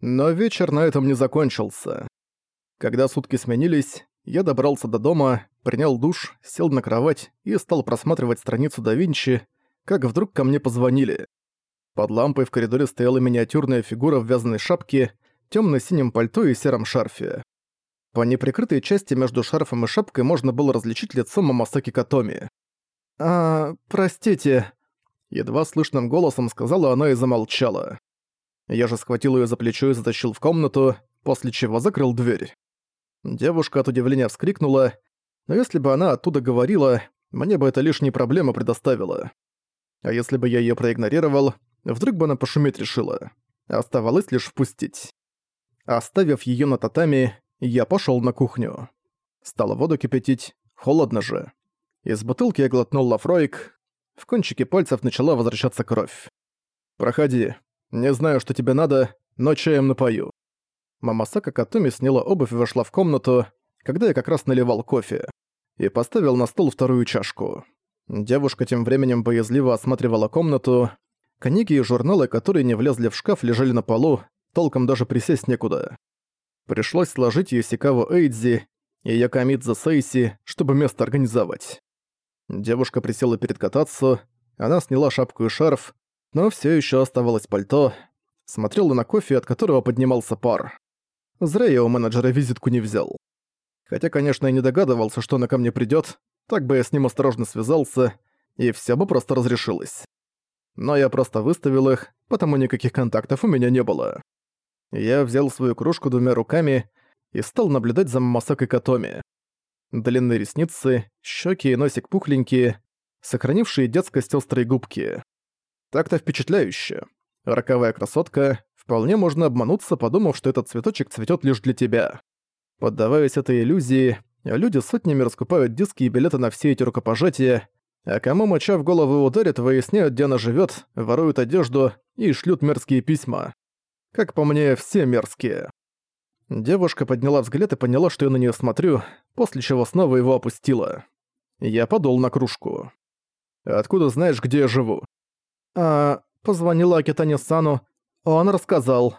Но вечер на этом не закончился. Когда сутки сменились, я добрался до дома, принял душ, сел на кровать и стал просматривать страницу да Винчи, как вдруг ко мне позвонили. Под лампой в коридоре стояла миниатюрная фигура в вязаной шапке, тёмно-синем пальто и сером шарфе. По неприкрытой части между шарфом и шапкой можно было различить лицо Мамасаки Катоми. «А, простите», — едва слышным голосом сказала она и замолчала. Я же схватил её за плечо и затащил в комнату, после чего закрыл дверь. Девушка от удивления вскрикнула, но если бы она оттуда говорила, мне бы это лишние проблемы предоставило. А если бы я её проигнорировал, вдруг бы она пошуметь решила. Оставалось лишь впустить. Оставив её на татами, я пошёл на кухню. Стало воду кипятить, холодно же. Из бутылки я глотнул лафроик, в кончике пальцев начала возвращаться кровь. «Проходи. Не знаю, что тебе надо, но чаем напою». Мамасака Катуми сняла обувь и вошла в комнату, когда я как раз наливал кофе, и поставил на стол вторую чашку. Девушка тем временем боязливо осматривала комнату. Книги и журналы, которые не влезли в шкаф, лежали на полу, толком даже присесть некуда. Пришлось сложить Юсикаву Эйдзи и Якамидзе Сейси, чтобы место организовать. Девушка присела перед катацу, она сняла шапку и шарф, но все еще оставалось пальто, смотрела на кофе, от которого поднимался пар. Зря я у менеджера визитку не взял. Хотя, конечно, я не догадывался, что она ко мне придёт, так бы я с ним осторожно связался, и всё бы просто разрешилось. Но я просто выставил их, потому никаких контактов у меня не было. Я взял свою кружку двумя руками и стал наблюдать за Масакой Катоми. Длинные ресницы, щеки и носик пухленькие, сохранившие детскость острые губки. Так-то впечатляюще. Роковая красотка, вполне можно обмануться, подумав, что этот цветочек цветет лишь для тебя. Поддаваясь этой иллюзии, люди сотнями раскупают диски и билеты на все эти рукопожатия, а кому моча в голову ударит, выясняют, где она живет, воруют одежду и шлют мерзкие письма. Как по мне, все мерзкие. Девушка подняла взгляд и поняла, что я на нее смотрю, после чего снова его опустила. Я подул на кружку. «Откуда знаешь, где я живу?» «А, позвонила Акитане-сану, он рассказал».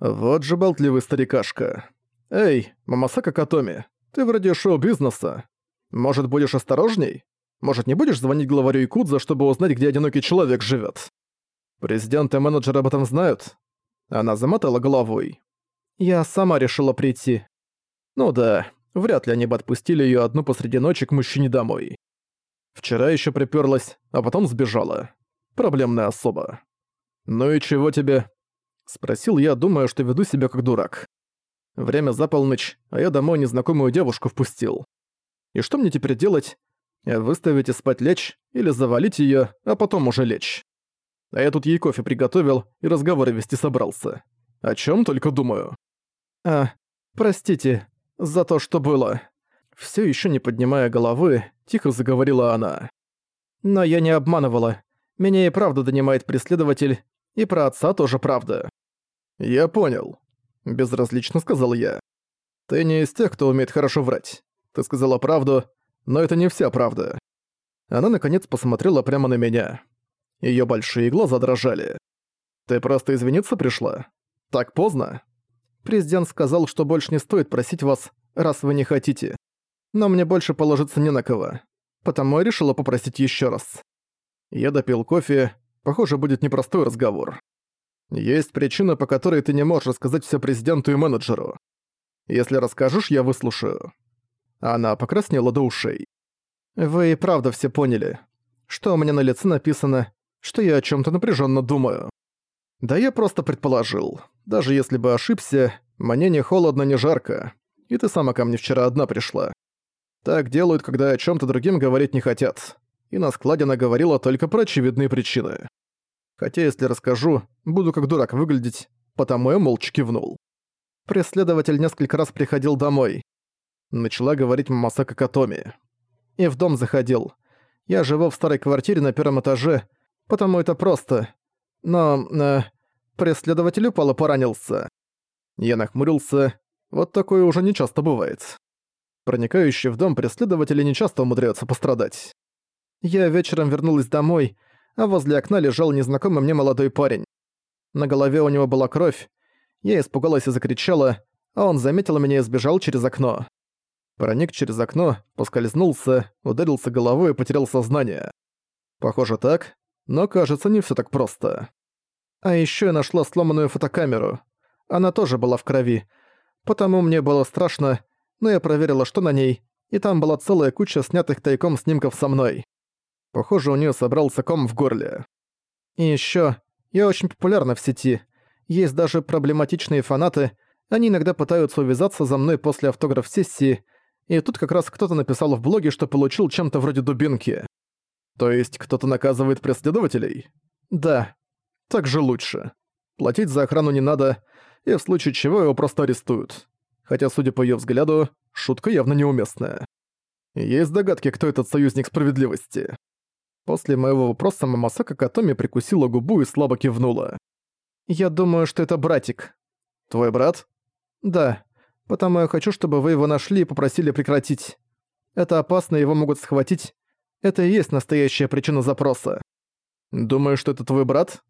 «Вот же болтливый старикашка. Эй, Мамасака Катоми, ты вроде шоу-бизнеса. Может, будешь осторожней? Может, не будешь звонить главарю Якудза, чтобы узнать, где одинокий человек живет? Президент и менеджер об этом знают?» Она замотала головой. «Я сама решила прийти». «Ну да, вряд ли они бы отпустили ее одну посреди ночи к мужчине домой. Вчера еще приперлась, а потом сбежала. Проблемная особа». «Ну и чего тебе?» Спросил я, думая, что веду себя как дурак. Время за полночь, а я домой незнакомую девушку впустил. И что мне теперь делать? Выставить и спать лечь, или завалить её, а потом уже лечь? А я тут ей кофе приготовил и разговоры вести собрался. О чём только думаю. А, простите, за то, что было. Всё ещё не поднимая головы, тихо заговорила она. Но я не обманывала. Меня и правда донимает преследователь, и про отца тоже правда. Я понял. Безразлично сказал я. Ты не из тех, кто умеет хорошо врать. Ты сказала правду, но это не вся правда. Она наконец посмотрела прямо на меня. Её большие глаза дрожали. «Ты просто извиниться пришла? Так поздно?» «Президент сказал, что больше не стоит просить вас, раз вы не хотите. Но мне больше положиться не на кого. Потому я решила попросить ещё раз». Я допил кофе. Похоже, будет непростой разговор. Есть причина, по которой ты не можешь рассказать всё президенту и менеджеру. Если расскажешь, я выслушаю. Она покраснела до ушей. Вы и правда все поняли. Что у меня на лице написано, что я о чем-то напряженно думаю. Да я просто предположил. Даже если бы ошибся, мне не холодно, не жарко. И ты сама ко мне вчера одна пришла. Так делают, когда о чем то другим говорить не хотят. И на складе она говорила только про очевидные причины. Хотя если расскажу, буду как дурак выглядеть, потому я молча кивнул. Преследователь несколько раз приходил домой. Начала говорить Мамасака Катоми. И в дом заходил. Я живу в старой квартире на первом этаже, потому это просто. Но... Э, преследователь упал и поранился. Я нахмурился. Вот такое уже не часто бывает. Проникающие в дом преследователи нечасто умудряются пострадать. Я вечером вернулась домой, а возле окна лежал незнакомый мне молодой парень. На голове у него была кровь. Я испугалась и закричала, а он заметил меня и сбежал через окно. Проник через окно, поскользнулся, ударился головой и потерял сознание. Похоже так, но кажется не все так просто. А еще я нашла сломанную фотокамеру. Она тоже была в крови. Потому мне было страшно, но я проверила, что на ней, и там была целая куча снятых тайком снимков со мной. Похоже, у нее собрался ком в горле. И еще, я очень популярна в сети. Есть даже проблематичные фанаты, они иногда пытаются увязаться за мной после автограф-сессии, и тут как раз кто-то написал в блоге, что получил чем-то вроде дубинки. То есть кто-то наказывает преследователей? Да. Так же лучше. Платить за охрану не надо, и в случае чего его просто арестуют. Хотя, судя по её взгляду, шутка явно неуместная. Есть догадки, кто этот союзник справедливости? После моего вопроса Мамасака Катоми прикусила губу и слабо кивнула. «Я думаю, что это братик». «Твой брат?» «Да. Потому я хочу, чтобы вы его нашли и попросили прекратить. Это опасно, его могут схватить. Это и есть настоящая причина запроса». «Думаешь, что это твой брат?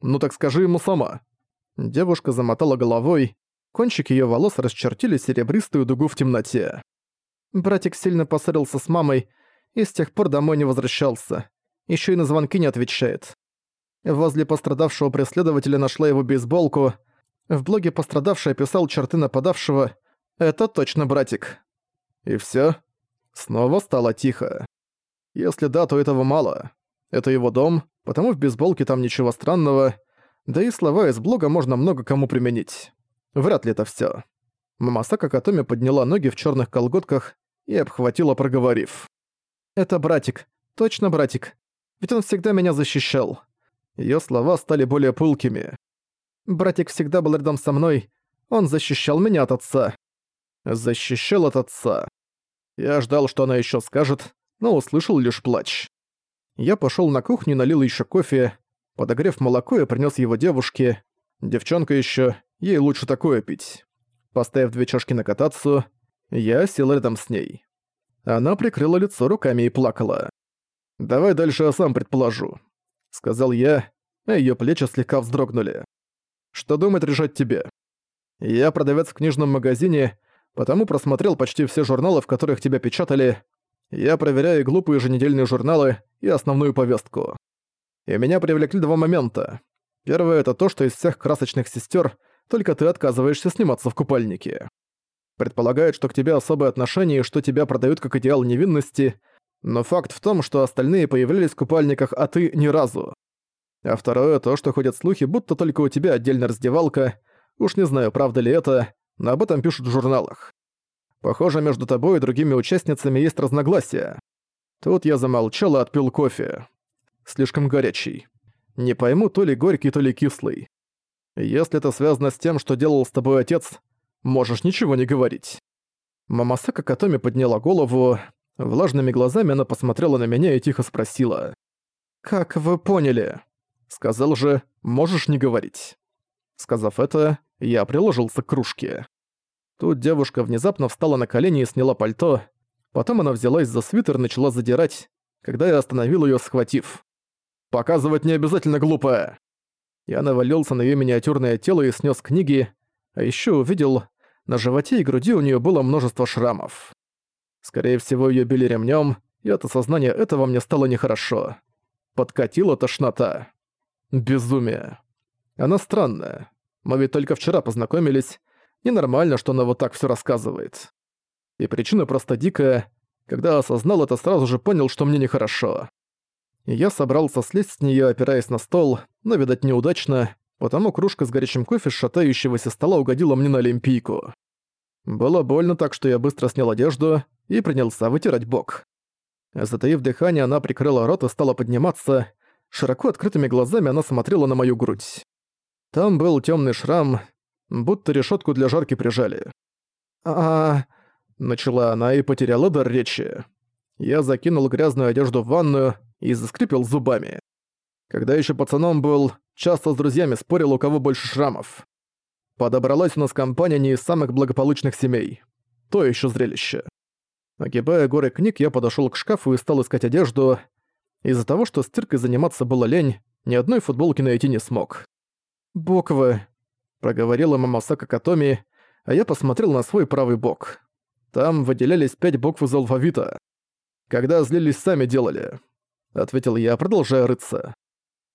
Ну так скажи ему сама». Девушка замотала головой, кончик её волос расчертили серебристую дугу в темноте. Братик сильно поссорился с мамой и с тех пор домой не возвращался. Ещё и на звонки не отвечает. Возле пострадавшего преследователя нашла его бейсболку. В блоге пострадавший описал черты нападавшего. Это точно братик. И всё. Снова стало тихо. Если да, то этого мало. Это его дом, потому в бейсболке там ничего странного. Да и слова из блога можно много кому применить. Вряд ли это всё. Мамасака Катоми подняла ноги в чёрных колготках и обхватила, проговорив. «Это братик. Точно братик. Ведь он всегда меня защищал». Её слова стали более пылкими. «Братик всегда был рядом со мной. Он защищал меня от отца». «Защищал от отца». Я ждал, что она ещё скажет, но услышал лишь плач. Я пошёл на кухню и налил ещё кофе, Подогрев молоко, я принес его девушке. Девчонка еще, ей лучше такое пить. Поставив две чашки на катацию, я сел рядом с ней. Она прикрыла лицо руками и плакала. «Давай дальше я сам предположу», — сказал я, а её плечи слегка вздрогнули. «Что думает решать тебе? Я продавец в книжном магазине, потому просмотрел почти все журналы, в которых тебя печатали. Я проверяю глупые еженедельные журналы и основную повестку и меня привлекли два момента. Первое — это то, что из всех красочных сестер только ты отказываешься сниматься в купальнике. Предполагают, что к тебе особое отношение и что тебя продают как идеал невинности, но факт в том, что остальные появлялись в купальниках, а ты ни разу. А второе — то, что ходят слухи, будто только у тебя отдельно раздевалка. Уж не знаю, правда ли это, но об этом пишут в журналах. Похоже, между тобой и другими участницами есть разногласия. Тут я замолчал и отпил кофе слишком горячий. Не пойму, то ли горький, то ли кислый. Если это связано с тем, что делал с тобой отец, можешь ничего не говорить». Мамасака Катоми подняла голову. Влажными глазами она посмотрела на меня и тихо спросила. «Как вы поняли?» Сказал же, можешь не говорить. Сказав это, я приложился к кружке. Тут девушка внезапно встала на колени и сняла пальто. Потом она взялась за свитер и начала задирать, когда я остановил её, схватив. Показывать не обязательно глупое. Я навалился на её миниатюрное тело и снес книги, а ещё увидел, на животе и груди у неё было множество шрамов. Скорее всего, её били ремнём, и от осознания этого мне стало нехорошо. Подкатила тошнота. Безумие. Она странная. Мы ведь только вчера познакомились. Ненормально, что она вот так всё рассказывает. И причина просто дикая. Когда осознал это, сразу же понял, что мне нехорошо. Я собрался слезть с неё, опираясь на стол, но, видать, неудачно, потому кружка с горячим кофе с шатающегося стола угодила мне на олимпийку. Было больно так, что я быстро снял одежду и принялся вытирать бок. Затаив дыхание, она прикрыла рот и стала подниматься. Широко открытыми глазами она смотрела на мою грудь. Там был тёмный шрам, будто решётку для жарки прижали. а, -а начала она и потеряла дар речи. Я закинул грязную одежду в ванную, и заскрипел зубами. Когда еще пацаном был, часто с друзьями спорил, у кого больше шрамов. Подобралась у нас компания не из самых благополучных семей. То еще зрелище. Огибая горы книг, я подошел к шкафу и стал искать одежду. Из-за того, что стиркой заниматься было лень, ни одной футболки найти не смог. «Буквы», — проговорила Мамасака Катоми, а я посмотрел на свой правый бок. Там выделялись пять букв из алфавита. «Когда злились, сами делали», — ответил я, продолжая рыться.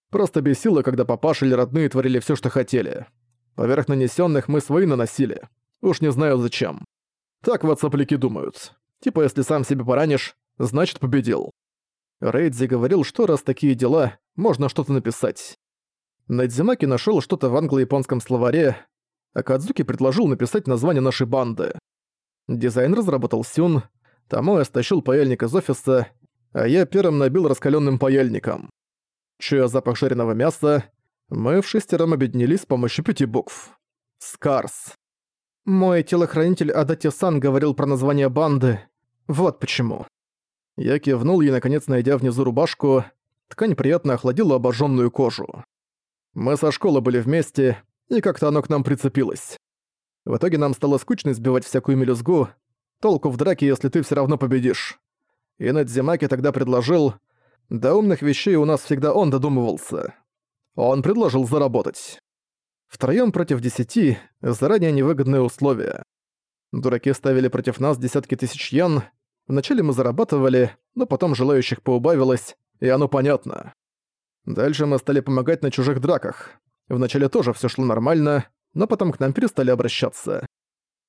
«Просто бесило, когда папаша или родные творили все, что хотели. Поверх нанесенных мы свои наносили. Уж не знаю зачем. Так вот сопляки думают. Типа, если сам себе поранишь, значит победил». Рейдзи говорил, что раз такие дела, можно что-то написать. Надзимаки нашел что-то в англо-японском словаре, а Кадзуки предложил написать название нашей банды. Дизайн разработал Сюн, Тамоэ стащил паяльник из офиса, а я первым набил раскаленным паяльником. Чуя запах жареного мяса, мы в шестером объединились с помощью пяти букв. Скарс. Мой телохранитель Адати-сан говорил про название банды. Вот почему. Я кивнул и, наконец, найдя внизу рубашку, ткань приятно охладила обожженную кожу. Мы со школы были вместе, и как-то оно к нам прицепилось. В итоге нам стало скучно избивать всякую мелюзгу, толку в драке, если ты все равно победишь. И Надзимаки тогда предложил... До умных вещей у нас всегда он додумывался. Он предложил заработать. Втроём против десяти – заранее невыгодные условия. Дураки ставили против нас десятки тысяч йен. Вначале мы зарабатывали, но потом желающих поубавилось, и оно понятно. Дальше мы стали помогать на чужих драках. Вначале тоже все шло нормально, но потом к нам перестали обращаться.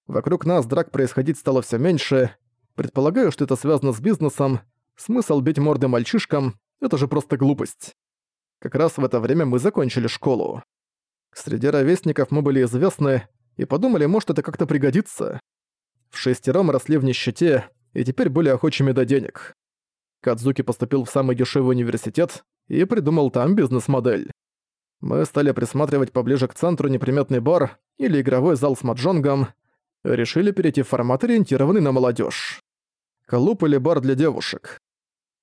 Вокруг нас драк происходить стало все меньше. Предполагаю, что это связано с бизнесом. Смысл бить морды мальчишкам — это же просто глупость. Как раз в это время мы закончили школу. Среди ровесников мы были известны и подумали, может, это как-то пригодится. В шестером росли в нищете и теперь были охочими до денег. Кадзуки поступил в самый дешевый университет и придумал там бизнес-модель. Мы стали присматривать поближе к центру неприметный бар или игровой зал с маджонгом, решили перейти в формат, ориентированный на молодежь. Клуб или бар для девушек.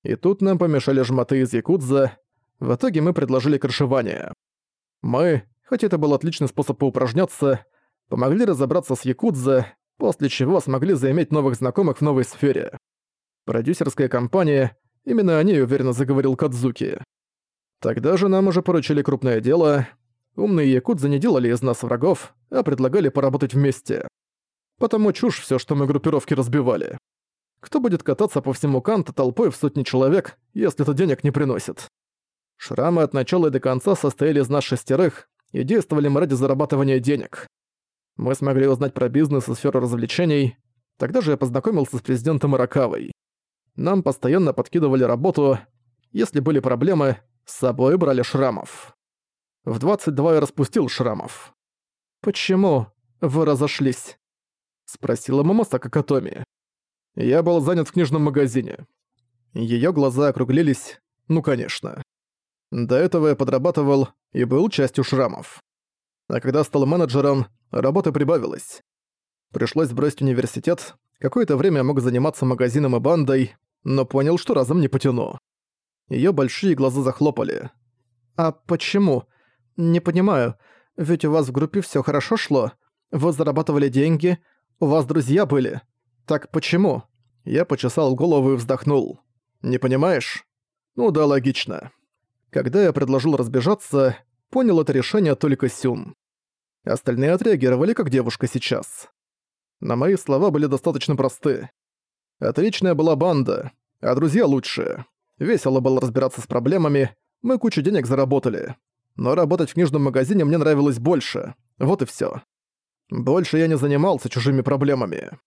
И тут нам помешали жмоты из Якудза, в итоге мы предложили крышевание. Мы, хоть это был отличный способ поупражняться, помогли разобраться с Якудза, после чего смогли заиметь новых знакомых в новой сфере. Продюсерская компания, именно о ней уверенно заговорил Кадзуки. Тогда же нам уже поручили крупное дело. Умные якудзы не делали из нас врагов, а предлагали поработать вместе. Потому чушь все, что мы группировки разбивали. Кто будет кататься по всему Канта толпой в сотни человек, если это денег не приносит? Шрамы от начала и до конца состояли из нас шестерых, и действовали мы ради зарабатывания денег. Мы смогли узнать про бизнес и сферу развлечений. Тогда же я познакомился с президентом Иракавой. Нам постоянно подкидывали работу. Если были проблемы, с собой брали шрамов. В 22 я распустил шрамов. «Почему вы разошлись?» — спросила мама Сакакатоми. Я был занят в книжном магазине. Её глаза округлились, ну конечно. До этого я подрабатывал и был частью шрамов. А когда стал менеджером, работы прибавилось. Пришлось бросить университет, какое-то время я мог заниматься магазином и бандой, но понял, что разом не потяну. Её большие глаза захлопали. «А почему? Не понимаю. Ведь у вас в группе всё хорошо шло. Вы зарабатывали деньги, у вас друзья были. Так почему?» Я почесал голову и вздохнул. «Не понимаешь?» «Ну да, логично». Когда я предложил разбежаться, понял это решение только Сюн. Остальные отреагировали как девушка сейчас. На мои слова были достаточно просты. Отличная была банда, а друзья лучшие. Весело было разбираться с проблемами, мы кучу денег заработали. Но работать в книжном магазине мне нравилось больше. Вот и всё. Больше я не занимался чужими проблемами.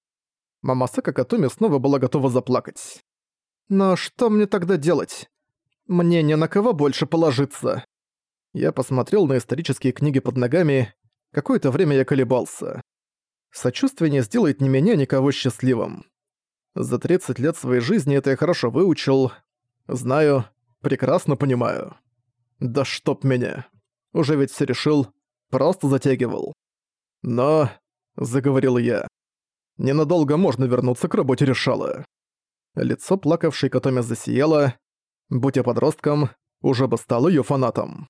Мамасака Катуми снова была готова заплакать. «Но что мне тогда делать? Мне не на кого больше положиться». Я посмотрел на исторические книги под ногами. Какое-то время я колебался. Сочувствие не сделает ни меня, ни кого счастливым. За 30 лет своей жизни это я хорошо выучил, Знаю, прекрасно понимаю. Да чтоб меня. Уже ведь все решил, просто затягивал. Но, заговорил я, ненадолго можно вернуться к работе решала. Лицо плакавшей Катоми засияло. Будь я подростком, уже бы стал ее фанатом.